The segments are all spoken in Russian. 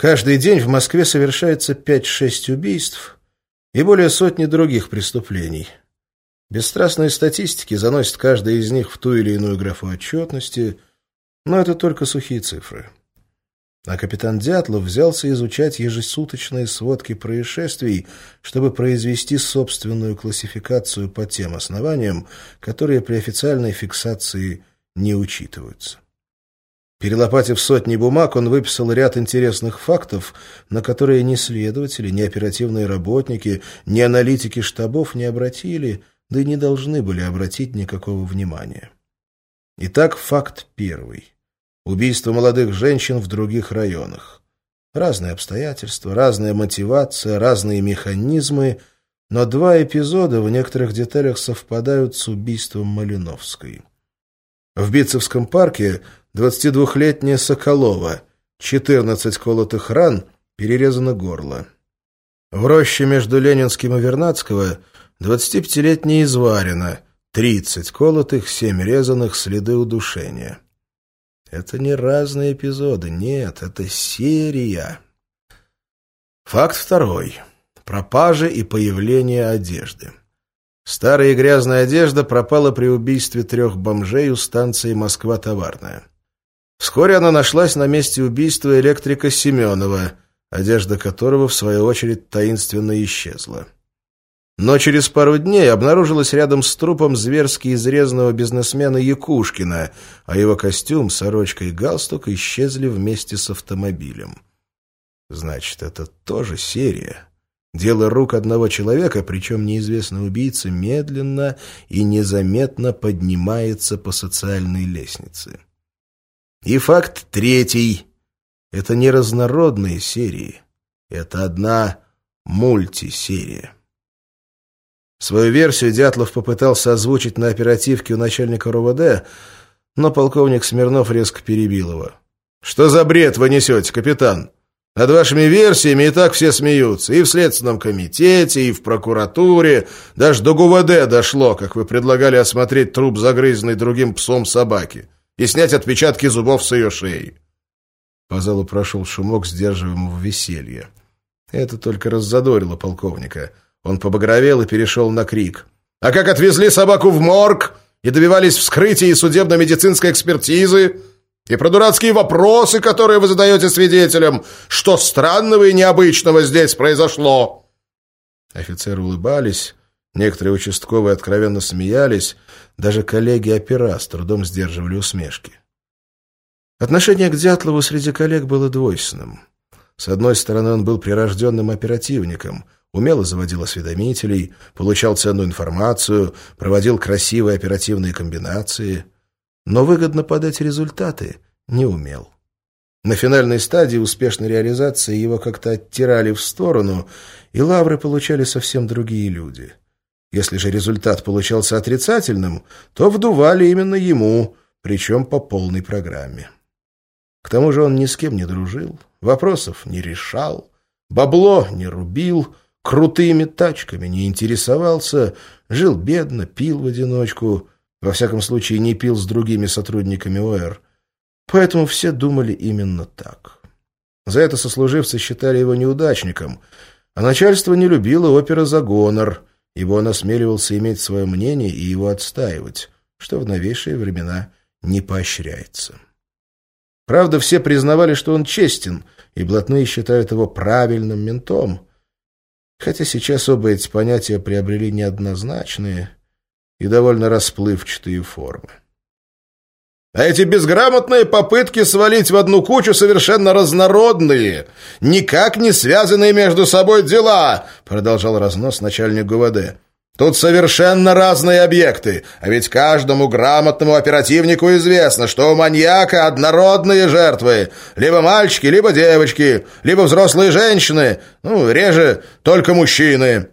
Каждый день в Москве совершается 5-6 убийств и более сотни других преступлений. Бесстрастные статистики заносят каждый из них в ту или иную графу отчетности, но это только сухие цифры. А капитан Дятлов взялся изучать ежесуточные сводки происшествий, чтобы произвести собственную классификацию по тем основаниям, которые при официальной фиксации не учитываются. Перелопатив сотни бумаг, он выписал ряд интересных фактов, на которые ни следователи, ни оперативные работники, ни аналитики штабов не обратили, да и не должны были обратить никакого внимания. Итак, факт первый. Убийство молодых женщин в других районах. Разные обстоятельства, разная мотивация, разные механизмы, но два эпизода в некоторых деталях совпадают с убийством Малиновской. В Битцевском парке 22-летняя Соколова, 14 колотых ран, перерезано горло. В роще между Ленинским и Вернадского 25-летняя Изварина, 30 колотых, 7 резаных, следы удушения. Это не разные эпизоды, нет, это серия. Факт второй. Пропажа и появление одежды. Старая грязная одежда пропала при убийстве трех бомжей у станции «Москва-Товарная». Вскоре она нашлась на месте убийства электрика Семенова, одежда которого, в свою очередь, таинственно исчезла. Но через пару дней обнаружилась рядом с трупом зверски изрезанного бизнесмена Якушкина, а его костюм, сорочка и галстук исчезли вместе с автомобилем. Значит, это тоже серия. Дело рук одного человека, причем неизвестный убийца медленно и незаметно поднимается по социальной лестнице. И факт третий. Это не разнородные серии. Это одна мультисерия. Свою версию Дятлов попытался озвучить на оперативке у начальника РОВД, но полковник Смирнов резко перебил его. «Что за бред вы несете, капитан? Над вашими версиями и так все смеются. И в Следственном комитете, и в прокуратуре. Даже до ГУВД дошло, как вы предлагали осмотреть труп загрызенной другим псом собаки и снять отпечатки зубов с ее шеи». По залу прошел шумок сдерживаемого веселья. Это только раззадорило полковника – он побагровел и перешел на крик. «А как отвезли собаку в морг и добивались вскрытия и судебно-медицинской экспертизы? И про дурацкие вопросы, которые вы задаете свидетелям? Что странного и необычного здесь произошло?» Офицеры улыбались, некоторые участковые откровенно смеялись, даже коллеги-опера с трудом сдерживали усмешки. Отношение к Дятлову среди коллег было двойственным. С одной стороны, он был прирожденным оперативником – умело заводил осведомителей, получал ценную информацию, проводил красивые оперативные комбинации, но выгодно подать результаты не умел. На финальной стадии успешной реализации его как-то оттирали в сторону, и лавры получали совсем другие люди. Если же результат получался отрицательным, то вдували именно ему, причем по полной программе. К тому же он ни с кем не дружил, вопросов не решал, бабло не рубил, крутыми тачками не интересовался, жил бедно, пил в одиночку, во всяком случае не пил с другими сотрудниками ОР. Поэтому все думали именно так. За это сослуживцы считали его неудачником, а начальство не любило опера за гонор, ибо он осмеливался иметь свое мнение и его отстаивать, что в новейшие времена не поощряется. Правда, все признавали, что он честен, и блатные считают его правильным ментом – хотя сейчас оба эти понятия приобрели неоднозначные и довольно расплывчатые формы. А эти безграмотные попытки свалить в одну кучу совершенно разнородные, никак не связанные между собой дела, продолжал разнос начальник ГУВД. Тут совершенно разные объекты, а ведь каждому грамотному оперативнику известно, что у маньяка однородные жертвы. Либо мальчики, либо девочки, либо взрослые женщины, ну, реже только мужчины.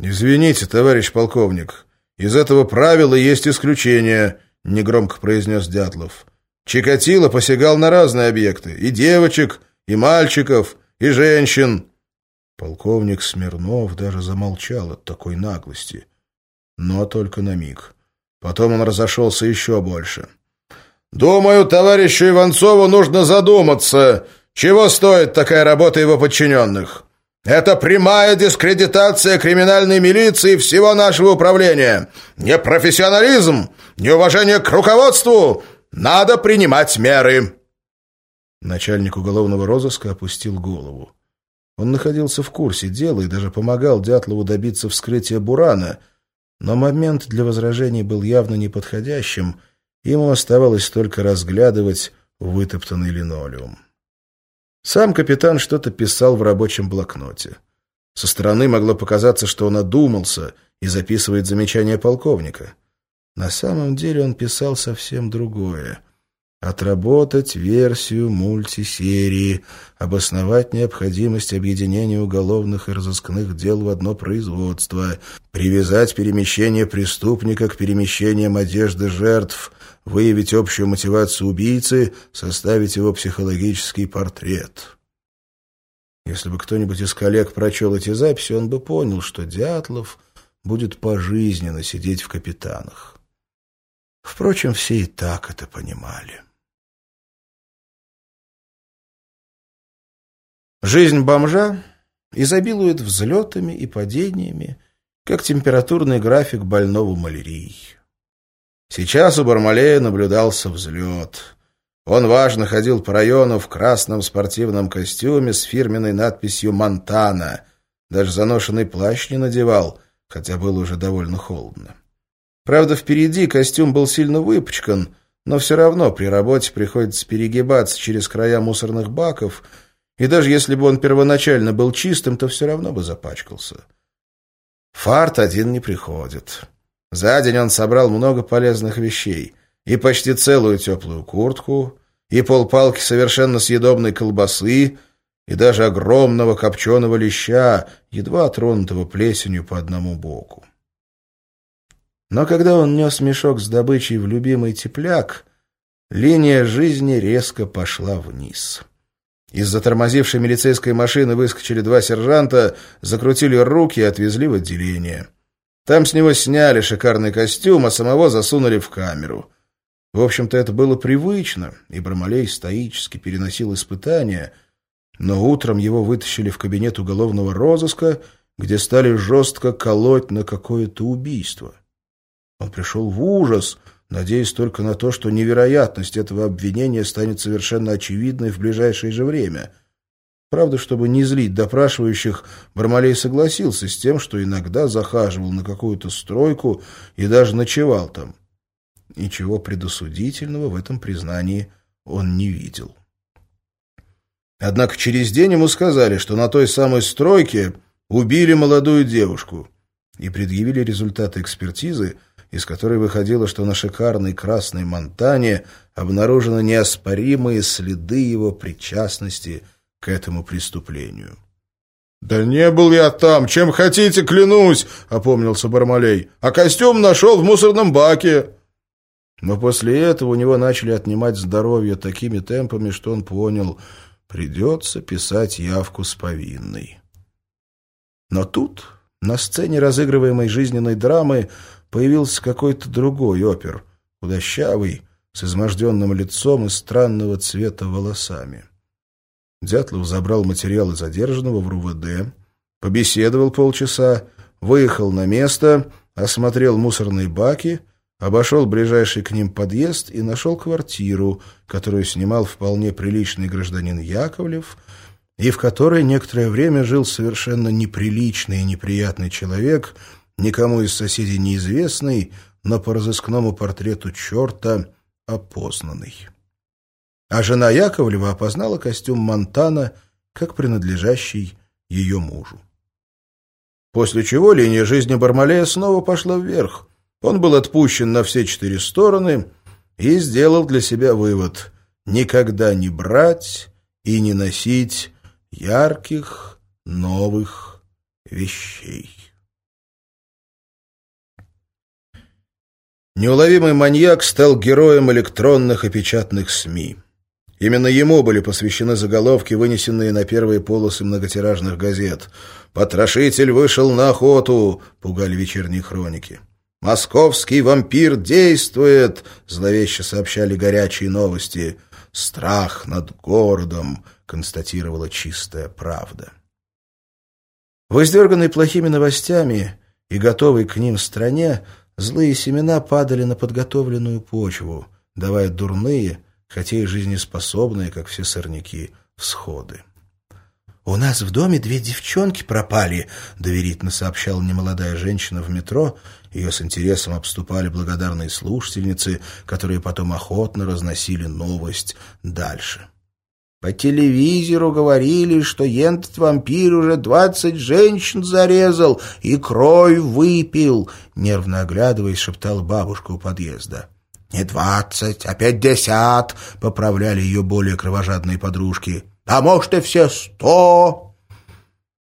«Извините, товарищ полковник, из этого правила есть исключение», — негромко произнес Дятлов. «Чикатило посягал на разные объекты, и девочек, и мальчиков, и женщин». Полковник Смирнов даже замолчал от такой наглости. Но только на миг. Потом он разошелся еще больше. «Думаю, товарищу Иванцову нужно задуматься», Чего стоит такая работа его подчиненных? Это прямая дискредитация криминальной милиции всего нашего управления. Непрофессионализм, неуважение к руководству. Надо принимать меры». Начальник уголовного розыска опустил голову. Он находился в курсе дела и даже помогал Дятлову добиться вскрытия Бурана, но момент для возражений был явно неподходящим, ему оставалось только разглядывать вытоптанный линолеум. Сам капитан что-то писал в рабочем блокноте. Со стороны могло показаться, что он одумался и записывает замечания полковника. На самом деле он писал совсем другое — Отработать версию мультисерии, обосновать необходимость объединения уголовных и разыскных дел в одно производство, привязать перемещение преступника к перемещениям одежды жертв, выявить общую мотивацию убийцы, составить его психологический портрет. Если бы кто-нибудь из коллег прочел эти записи, он бы понял, что Дятлов будет пожизненно сидеть в капитанах. Впрочем, все и так это понимали. Жизнь бомжа изобилует взлетами и падениями, как температурный график больного малярией. Сейчас у Бармалея наблюдался взлет. Он важно ходил по району в красном спортивном костюме с фирменной надписью «Монтана». Даже заношенный плащ не надевал, хотя было уже довольно холодно. Правда, впереди костюм был сильно выпачкан, но все равно при работе приходится перегибаться через края мусорных баков — и даже если бы он первоначально был чистым, то все равно бы запачкался. Фарт один не приходит. За день он собрал много полезных вещей. И почти целую теплую куртку, и полпалки совершенно съедобной колбасы, и даже огромного копченого леща, едва тронутого плесенью по одному боку. Но когда он нес мешок с добычей в любимый тепляк, линия жизни резко пошла вниз. Из затормозившей милицейской машины выскочили два сержанта, закрутили руки и отвезли в отделение. Там с него сняли шикарный костюм, а самого засунули в камеру. В общем-то, это было привычно, и Брамалей стоически переносил испытания, но утром его вытащили в кабинет уголовного розыска, где стали жестко колоть на какое-то убийство. Он пришел в ужас — надеясь только на то, что невероятность этого обвинения станет совершенно очевидной в ближайшее же время. Правда, чтобы не злить допрашивающих, Бармалей согласился с тем, что иногда захаживал на какую-то стройку и даже ночевал там. Ничего предосудительного в этом признании он не видел. Однако через день ему сказали, что на той самой стройке убили молодую девушку и предъявили результаты экспертизы, из которой выходило, что на шикарной красной Монтане обнаружены неоспоримые следы его причастности к этому преступлению. «Да не был я там, чем хотите, клянусь!» — опомнился Бармалей. «А костюм нашел в мусорном баке!» Но после этого у него начали отнимать здоровье такими темпами, что он понял, придется писать явку с повинной. Но тут, на сцене разыгрываемой жизненной драмы, появился какой-то другой опер, худощавый, с изможденным лицом и странного цвета волосами. Дятлов забрал материалы задержанного в РУВД, побеседовал полчаса, выехал на место, осмотрел мусорные баки, обошел ближайший к ним подъезд и нашел квартиру, которую снимал вполне приличный гражданин Яковлев, и в которой некоторое время жил совершенно неприличный и неприятный человек — никому из соседей неизвестный, но по разыскному портрету черта опознанный. А жена Яковлева опознала костюм Монтана как принадлежащий ее мужу. После чего линия жизни Бармалея снова пошла вверх. Он был отпущен на все четыре стороны и сделал для себя вывод «никогда не брать и не носить ярких новых вещей». Неуловимый маньяк стал героем электронных и печатных СМИ. Именно ему были посвящены заголовки, вынесенные на первые полосы многотиражных газет. «Потрошитель вышел на охоту», — пугали вечерние хроники. «Московский вампир действует», — зловеще сообщали горячие новости. страх над городом, констатировала чистая правда. Воздерганный плохими новостями и готовый к ним стране, злые семена падали на подготовленную почву, давая дурные, хотя и жизнеспособные, как все сорняки, всходы. «У нас в доме две девчонки пропали», — доверительно сообщала немолодая женщина в метро. Ее с интересом обступали благодарные слушательницы, которые потом охотно разносили новость дальше. «По телевизору говорили, что ентот вампир уже двадцать женщин зарезал и кровь выпил», — нервно оглядываясь, шептала бабушка у подъезда. «Не двадцать, а пятьдесят», — поправляли ее более кровожадные подружки а может и все сто.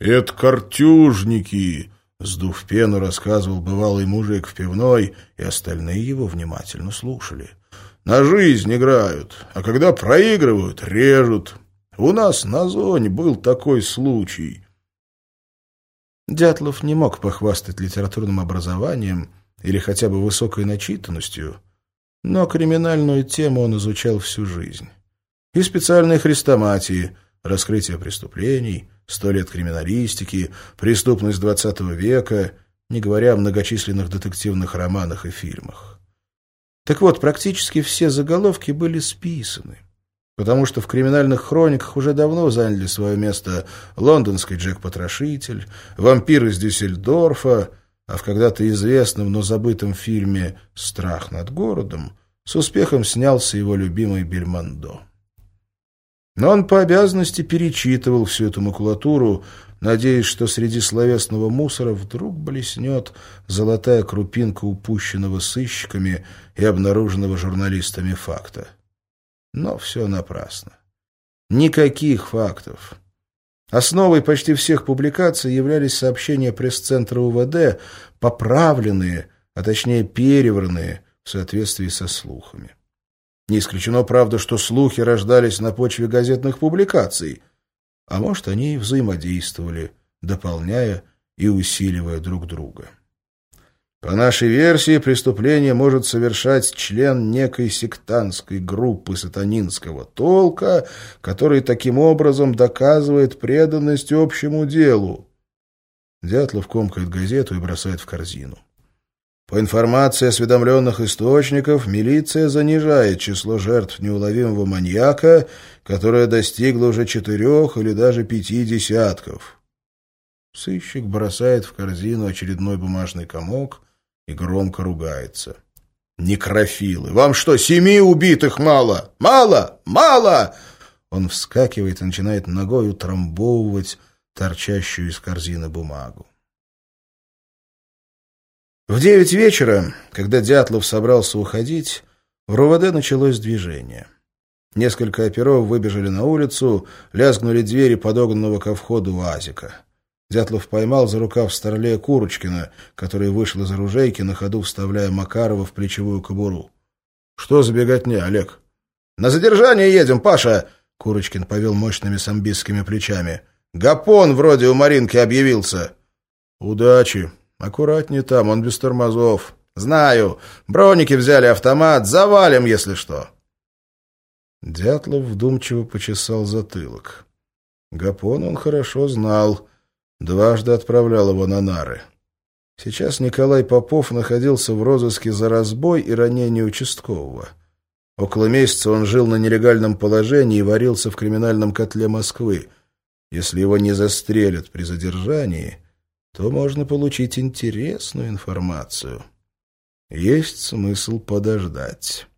Это картюжники, сдув пену, рассказывал бывалый мужик в пивной, и остальные его внимательно слушали. На жизнь играют, а когда проигрывают, режут. У нас на зоне был такой случай. Дятлов не мог похвастать литературным образованием или хотя бы высокой начитанностью, но криминальную тему он изучал всю жизнь и специальные хрестоматии, раскрытие преступлений, сто лет криминалистики, преступность XX века, не говоря о многочисленных детективных романах и фильмах. Так вот, практически все заголовки были списаны, потому что в криминальных хрониках уже давно заняли свое место лондонский Джек-потрошитель, вампир из Дюссельдорфа, а в когда-то известном, но забытом фильме «Страх над городом» с успехом снялся его любимый Бельмондо. Но он по обязанности перечитывал всю эту макулатуру, надеясь, что среди словесного мусора вдруг блеснет золотая крупинка упущенного сыщиками и обнаруженного журналистами факта. Но все напрасно. Никаких фактов. Основой почти всех публикаций являлись сообщения пресс-центра УВД, поправленные, а точнее перевранные в соответствии со слухами. Не исключено, правда, что слухи рождались на почве газетных публикаций, а может, они взаимодействовали, дополняя и усиливая друг друга. По нашей версии, преступление может совершать член некой сектантской группы сатанинского толка, который таким образом доказывает преданность общему делу. Дятлов комкает газету и бросает в корзину. По информации осведомленных источников, милиция занижает число жертв неуловимого маньяка, которое достигло уже четырех или даже пяти десятков. Сыщик бросает в корзину очередной бумажный комок и громко ругается. «Некрофилы! Вам что, семи убитых мало? Мало! Мало!» Он вскакивает и начинает ногой утрамбовывать торчащую из корзины бумагу. В девять вечера, когда Дятлов собрался уходить, в РОВД началось движение. Несколько оперов выбежали на улицу, лязгнули двери подогнанного ко входу УАЗика. Дятлов поймал за рукав Старлея Курочкина, который вышел из оружейки, на ходу вставляя Макарова в плечевую кобуру. — Что за беготня, Олег? — На задержание едем, Паша! — Курочкин повел мощными самбистскими плечами. — Гапон вроде у Маринки объявился. — Удачи! Аккуратнее там, он без тормозов. Знаю. Броники взяли автомат. Завалим, если что. Дятлов вдумчиво почесал затылок. Гапон он хорошо знал. Дважды отправлял его на нары. Сейчас Николай Попов находился в розыске за разбой и ранение участкового. Около месяца он жил на нелегальном положении и варился в криминальном котле Москвы. Если его не застрелят при задержании, то можно получить интересную информацию. Есть смысл подождать.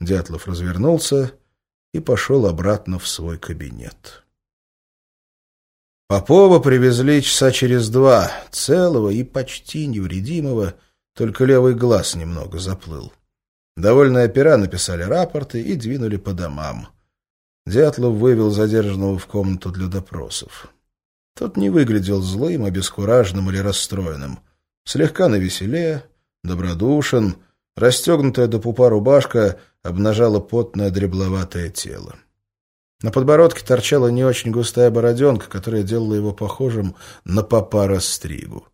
Дятлов развернулся и пошел обратно в свой кабинет. Попова привезли часа через два, целого и почти невредимого, только левый глаз немного заплыл. Довольные опера написали рапорты и двинули по домам. Дятлов вывел задержанного в комнату для допросов. Тот не выглядел злым, обескураженным или расстроенным. Слегка навеселе, добродушен, расстегнутая до пупа рубашка обнажала потное дребловатое тело. На подбородке торчала не очень густая бороденка, которая делала его похожим на попа Растригу.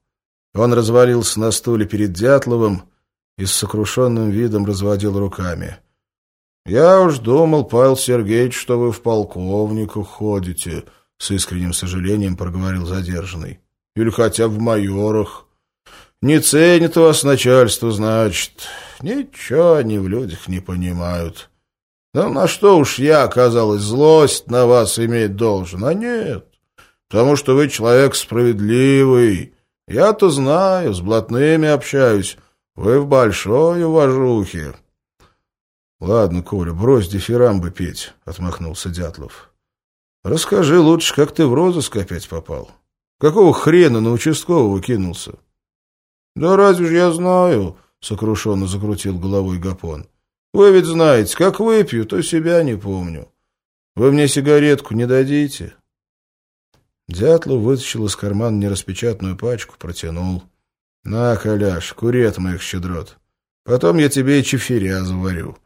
Он развалился на стуле перед Дятловым и с сокрушенным видом разводил руками. Я уж думал, Павел Сергеевич, что вы в полковнику ходите, — с искренним сожалением проговорил задержанный. Или хотя в майорах. Не ценит вас начальство, значит. Ничего они в людях не понимают. Да на что уж я, оказалось, злость на вас иметь должен, а нет. Потому что вы человек справедливый. Я-то знаю, с блатными общаюсь. Вы в большой уважухе. — Ладно, Коля, брось дифирамбы петь, — отмахнулся Дятлов. — Расскажи лучше, как ты в розыск опять попал. Какого хрена на участкового кинулся? — Да разве ж я знаю, — сокрушенно закрутил головой Гапон. — Вы ведь знаете, как выпью, то себя не помню. Вы мне сигаретку не дадите? Дятлов вытащил из кармана нераспечатанную пачку, протянул. — На, Коляш, кури от моих щедрот. Потом я тебе и чефиря заварю.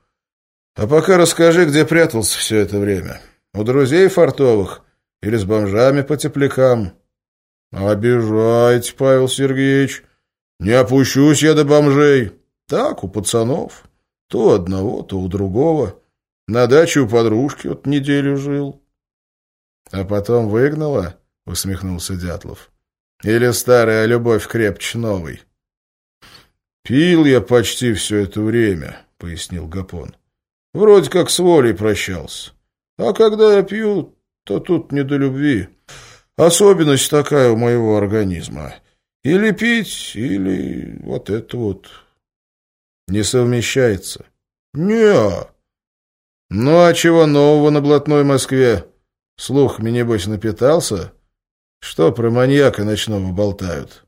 А пока расскажи, где прятался все это время. У друзей фартовых или с бомжами по теплякам? — Обижайте, Павел Сергеевич. Не опущусь я до бомжей. Так, у пацанов. То одного, то у другого. На даче у подружки вот неделю жил. — А потом выгнала? — усмехнулся Дятлов. — Или старая любовь крепче новой? — Пил я почти все это время, — пояснил Гапон. — Вроде как с волей прощался. А когда я пью, то тут не до любви. Особенность такая у моего организма. Или пить, или вот это вот. Не совмещается. Не. Ну, а чего нового на блатной Москве? Слух, небось, напитался? Что про маньяка ночного болтают?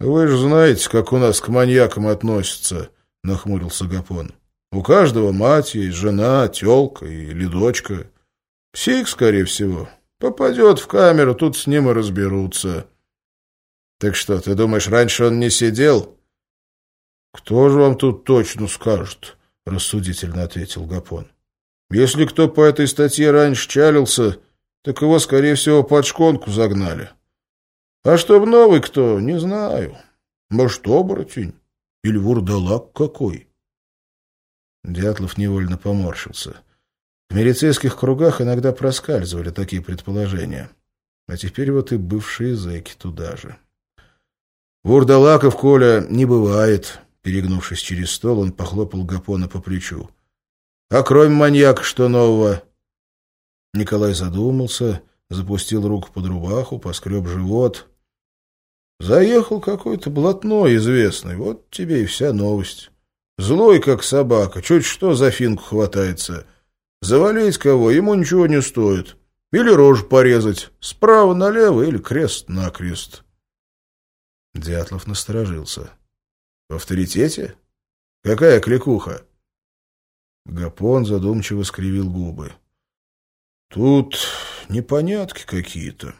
Вы же знаете, как у нас к маньякам относятся, нахмурился Гапон. У каждого мать есть, жена, тёлка или дочка. Псих, скорее всего. Попадет в камеру, тут с ним и разберутся. Так что, ты думаешь, раньше он не сидел? Кто же вам тут точно скажет? Рассудительно ответил Гапон. Если кто по этой статье раньше чалился, так его, скорее всего, под шконку загнали. А чтоб новый кто, не знаю. Может, оборотень? Или вурдалак какой? Дятлов невольно поморщился. В милицейских кругах иногда проскальзывали такие предположения. А теперь вот и бывшие зэки туда же. «Вурдалаков, Коля, не бывает», — перегнувшись через стол, он похлопал Гапона по плечу. «А кроме маньяка, что нового?» Николай задумался, запустил руку под рубаху, поскреб живот. «Заехал какой-то блатной известный, вот тебе и вся новость. Злой, как собака, чуть что за финку хватается. Завалить кого ему ничего не стоит. Или рожу порезать, справа налево или крест-накрест». Дятлов насторожился. «В авторитете? Какая кликуха?» Гапон задумчиво скривил губы. «Тут непонятки какие-то.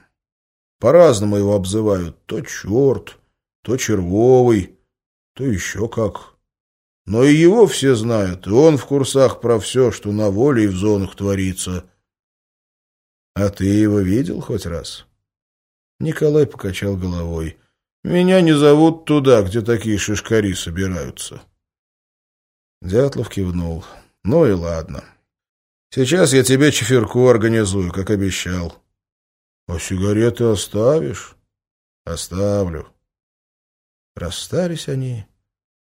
По-разному его обзывают. То черт, то червовый, то еще как. Но и его все знают, и он в курсах про все, что на воле и в зонах творится. А ты его видел хоть раз?» Николай покачал головой. Меня не зовут туда, где такие шишкари собираются. Дятлов кивнул. Ну и ладно. Сейчас я тебе чефирку организую, как обещал. А сигареты оставишь? Оставлю. Расстались они,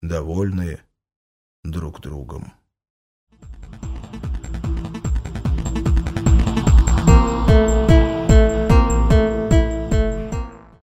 довольные друг другом.